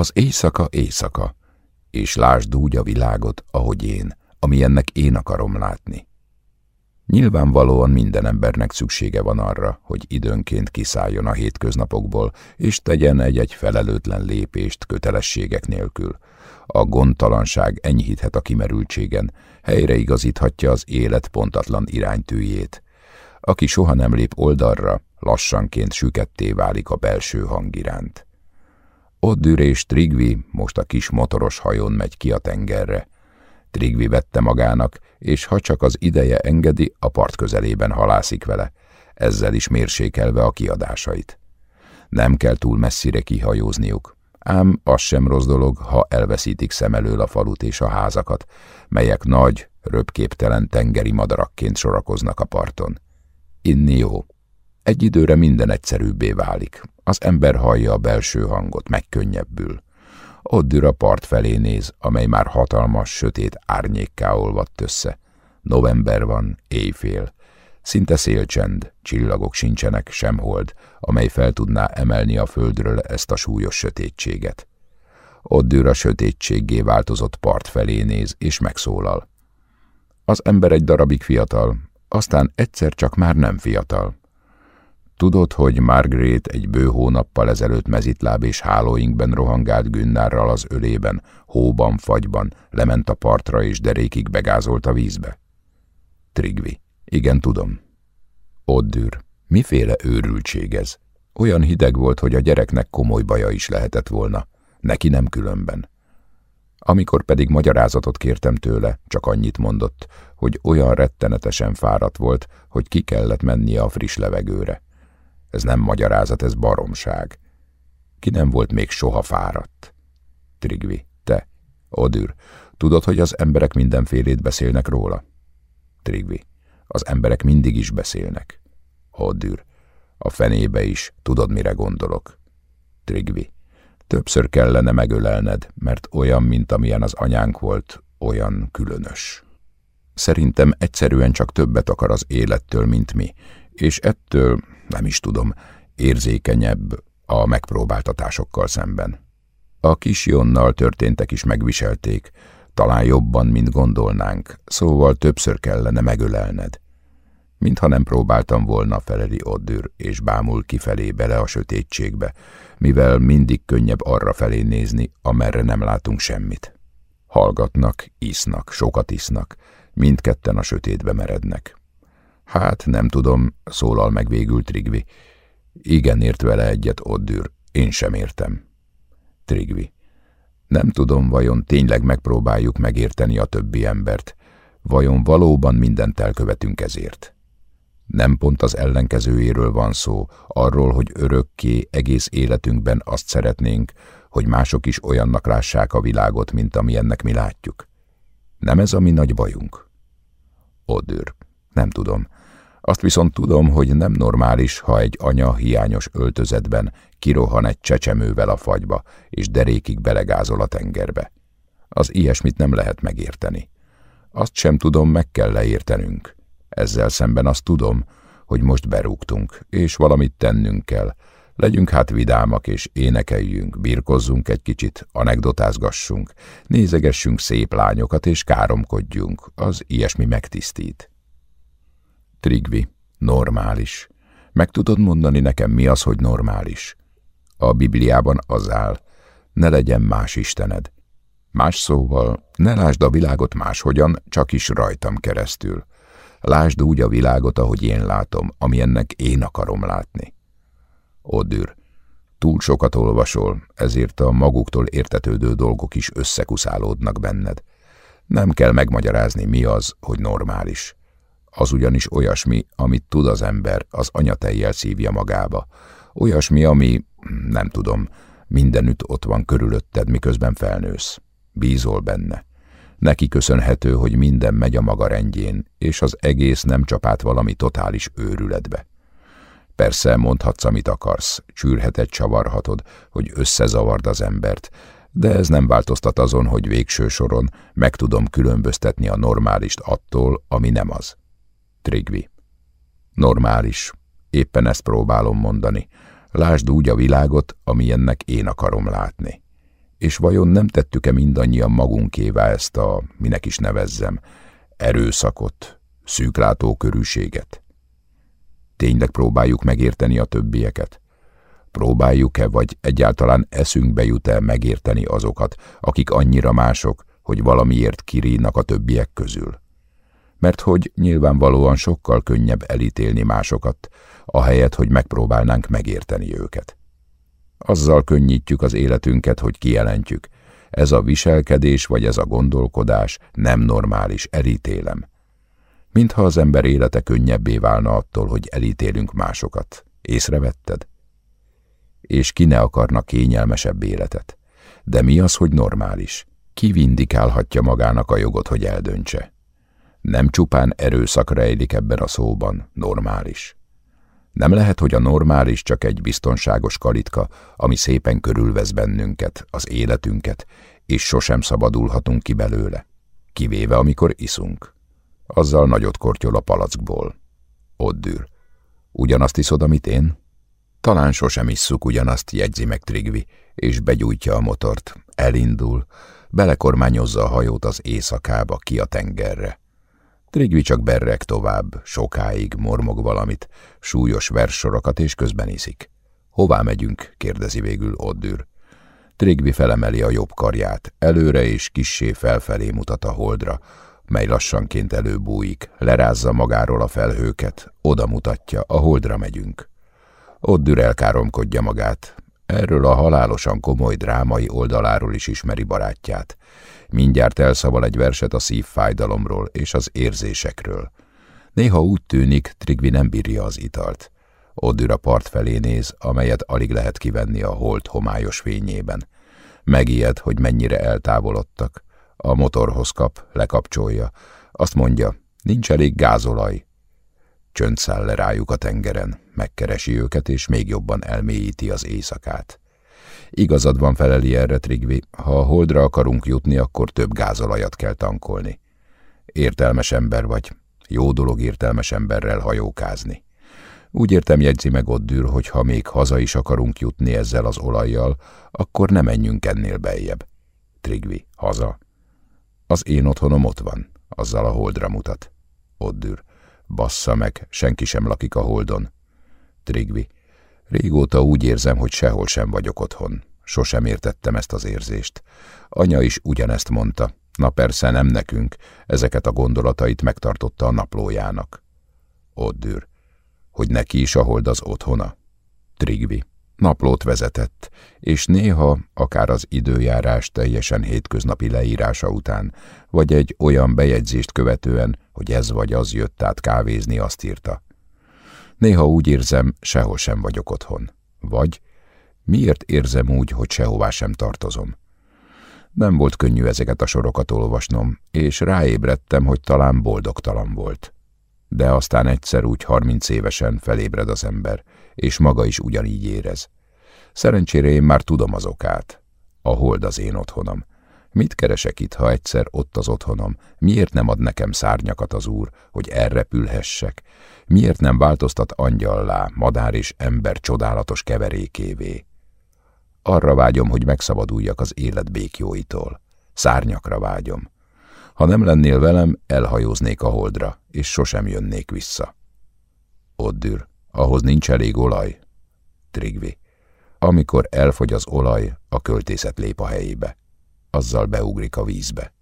Az éjszaka éjszaka, és lásd úgy a világot, ahogy én, amilyennek én akarom látni. Nyilvánvalóan minden embernek szüksége van arra, hogy időnként kiszálljon a hétköznapokból, és tegyen egy-egy felelőtlen lépést kötelességek nélkül. A gondtalanság enyhíthet a kimerültségen, helyreigazíthatja az élet pontatlan iránytűjét. Aki soha nem lép oldalra, lassanként süketté válik a belső hang iránt. Oddür és Trigvi most a kis motoros hajón megy ki a tengerre. Trigvi vette magának, és ha csak az ideje engedi, a part közelében halászik vele, ezzel is mérsékelve a kiadásait. Nem kell túl messzire kihajózniuk, ám az sem rossz dolog, ha elveszítik szem elől a falut és a házakat, melyek nagy, röpképtelen tengeri madarakként sorakoznak a parton. Inni jó. Egy időre minden egyszerűbbé válik. Az ember hallja a belső hangot, megkönnyebbül. Ott dür a part felé néz, amely már hatalmas, sötét árnyékká olvadt össze. November van, éjfél. Szinte szélcsend, csillagok sincsenek, sem hold, amely fel tudná emelni a földről ezt a súlyos sötétséget. Ott dűr a sötétséggé változott part felé néz, és megszólal. Az ember egy darabig fiatal, aztán egyszer csak már nem fiatal. Tudod, hogy Margaret egy bő hónappal ezelőtt mezitláb és hálóinkben rohangált Günnárral az ölében, hóban, fagyban, lement a partra és derékig begázolt a vízbe? Trigvi. Igen, tudom. Oddür. Miféle őrültség ez? Olyan hideg volt, hogy a gyereknek komoly baja is lehetett volna. Neki nem különben. Amikor pedig magyarázatot kértem tőle, csak annyit mondott, hogy olyan rettenetesen fáradt volt, hogy ki kellett mennie a friss levegőre. Ez nem magyarázat, ez baromság. Ki nem volt még soha fáradt? Trigvi, te, Odür, tudod, hogy az emberek mindenfélét beszélnek róla? Trigvi, az emberek mindig is beszélnek. Odür, a fenébe is, tudod, mire gondolok? Trigvi, többször kellene megölelned, mert olyan, mint amilyen az anyánk volt, olyan különös. Szerintem egyszerűen csak többet akar az élettől, mint mi, és ettől nem is tudom, érzékenyebb a megpróbáltatásokkal szemben. A kis Jonnal történtek is megviselték, talán jobban, mint gondolnánk, szóval többször kellene megölelned. Mintha nem próbáltam volna, feleli Oddür, és bámul kifelé bele a sötétségbe, mivel mindig könnyebb arra felé nézni, amerre nem látunk semmit. Hallgatnak, isznak, sokat isznak, mindketten a sötétbe merednek. Hát, nem tudom, szólal meg végül Trigvi. Igen, ért vele egyet Oddür, én sem értem. Trigvi. Nem tudom, vajon tényleg megpróbáljuk megérteni a többi embert, vajon valóban mindent elkövetünk ezért. Nem pont az ellenkezőjéről van szó, arról, hogy örökké egész életünkben azt szeretnénk, hogy mások is olyannak lássák a világot, mint amilyennek mi látjuk. Nem ez a mi nagy bajunk? Odür. Nem tudom. Azt viszont tudom, hogy nem normális, ha egy anya hiányos öltözetben kirohan egy csecsemővel a fagyba, és derékig belegázol a tengerbe. Az ilyesmit nem lehet megérteni. Azt sem tudom, meg kell leértenünk. Ezzel szemben azt tudom, hogy most berúgtunk, és valamit tennünk kell. Legyünk hát vidámak, és énekeljünk, birkozzunk egy kicsit, anekdotázgassunk, nézegessünk szép lányokat, és káromkodjunk, az ilyesmi megtisztít. Trigvi, normális. Meg tudod mondani nekem, mi az, hogy normális? A Bibliában az áll, ne legyen más Istened. Más szóval, ne lásd a világot máshogyan, csak is rajtam keresztül. Lásd úgy a világot, ahogy én látom, ami ennek én akarom látni. Odür, túl sokat olvasol, ezért a maguktól értetődő dolgok is összekuszálódnak benned. Nem kell megmagyarázni, mi az, hogy normális. Az ugyanis olyasmi, amit tud az ember, az anyatejjel szívja magába. Olyasmi, ami, nem tudom, mindenütt ott van körülötted, miközben felnősz. Bízol benne. Neki köszönhető, hogy minden megy a maga rendjén, és az egész nem csapát valami totális őrületbe. Persze mondhatsz, amit akarsz, csűrheted, csavarhatod, hogy összezavard az embert, de ez nem változtat azon, hogy végső soron meg tudom különböztetni a normálist attól, ami nem az. Trigvi. Normális. Éppen ezt próbálom mondani. Lásd úgy a világot, amilyennek én akarom látni. És vajon nem tettük-e mindannyian magunkévá ezt a, minek is nevezzem, erőszakot, szűklátókörűséget? Tényleg próbáljuk megérteni a többieket? Próbáljuk-e, vagy egyáltalán eszünkbe jut el megérteni azokat, akik annyira mások, hogy valamiért kirínak a többiek közül? Mert hogy nyilvánvalóan sokkal könnyebb elítélni másokat, ahelyett, hogy megpróbálnánk megérteni őket. Azzal könnyítjük az életünket, hogy kijelentjük, ez a viselkedés vagy ez a gondolkodás nem normális, elítélem. Mintha az ember élete könnyebbé válna attól, hogy elítélünk másokat. Észrevetted? És ki ne akarna kényelmesebb életet? De mi az, hogy normális? Ki vindikálhatja magának a jogot, hogy eldöntse? Nem csupán erőszak rejlik ebben a szóban, normális. Nem lehet, hogy a normális csak egy biztonságos kalitka, ami szépen körülvesz bennünket, az életünket, és sosem szabadulhatunk ki belőle. Kivéve, amikor iszunk. Azzal nagyot kortyol a palackból. Ott dűr. Ugyanazt iszod, amit én? Talán sosem isszuk ugyanazt, jegyzi meg Trigvi, és begyújtja a motort. Elindul, belekormányozza a hajót az éjszakába, ki a tengerre. Trigvi csak berrek tovább, sokáig mormog valamit, súlyos verssorokat és közben iszik. Hová megyünk? kérdezi végül Oddür. Trigvi felemeli a jobb karját, előre és kissé felfelé mutat a holdra, mely lassanként előbújik, lerázza magáról a felhőket, oda mutatja, a holdra megyünk. Oddür elkáromkodja magát, erről a halálosan komoly drámai oldaláról is ismeri barátját, Mindjárt elszaval egy verset a szívfájdalomról és az érzésekről. Néha úgy tűnik, Trigvi nem bírja az italt. Odür a part felé néz, amelyet alig lehet kivenni a holt homályos fényében. Megijed, hogy mennyire eltávolodtak. A motorhoz kap, lekapcsolja. Azt mondja, nincs elég gázolaj. Csönd száll le rájuk a tengeren, megkeresi őket, és még jobban elmélyíti az éjszakát. Igazad van feleli erre, Trigvi. Ha a holdra akarunk jutni, akkor több gázolajat kell tankolni. Értelmes ember vagy. Jó dolog értelmes emberrel hajókázni. Úgy értem jegyzi meg Oddür, hogy ha még haza is akarunk jutni ezzel az olajjal, akkor ne menjünk ennél beljebb. Trigvi, haza. Az én otthonom ott van, azzal a holdra mutat. Oddür, bassza meg, senki sem lakik a holdon. Trigvi, Régóta úgy érzem, hogy sehol sem vagyok otthon. Sosem értettem ezt az érzést. Anya is ugyanezt mondta. Na persze nem nekünk, ezeket a gondolatait megtartotta a naplójának. Oddür. Hogy neki is a hold az otthona? Trigvi. Naplót vezetett, és néha, akár az időjárás teljesen hétköznapi leírása után, vagy egy olyan bejegyzést követően, hogy ez vagy az jött át kávézni, azt írta. Néha úgy érzem, sehol sem vagyok otthon. Vagy miért érzem úgy, hogy sehová sem tartozom? Nem volt könnyű ezeket a sorokat olvasnom, és ráébredtem, hogy talán boldogtalan volt. De aztán egyszer úgy harminc évesen felébred az ember, és maga is ugyanígy érez. Szerencsére én már tudom az okát. A hold az én otthonom. Mit keresek itt, ha egyszer ott az otthonom? Miért nem ad nekem szárnyakat az úr, hogy elrepülhessek? Miért nem változtat angyallá, madár és ember csodálatos keverékévé? Arra vágyom, hogy megszabaduljak az élet békjóitól. Szárnyakra vágyom. Ha nem lennél velem, elhajóznék a holdra, és sosem jönnék vissza. Oddür, ahhoz nincs elég olaj. Trigvi, amikor elfogy az olaj, a költészet lép a helyébe azzal beugrik a vízbe.